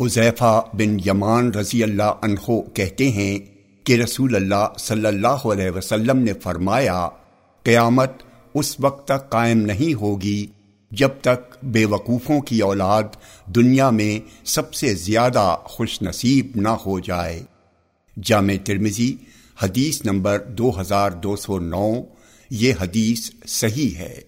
حذیفہ بن یمان رضی اللہ عنہ کہتے ہیں کہ رسول اللہ صلی اللہ علیہ وسلم نے فرمایا، قیامت اس وقت تک قائم نہیں ہوگی جب تک بے وقوفوں کی اولاد دنیا میں سب سے زیادہ خوش نصیب نہ ہو جائے۔ جامع ترمزی حدیث نمبر دو ہزار دو سو نو، یہ حدیث صحیح ہے۔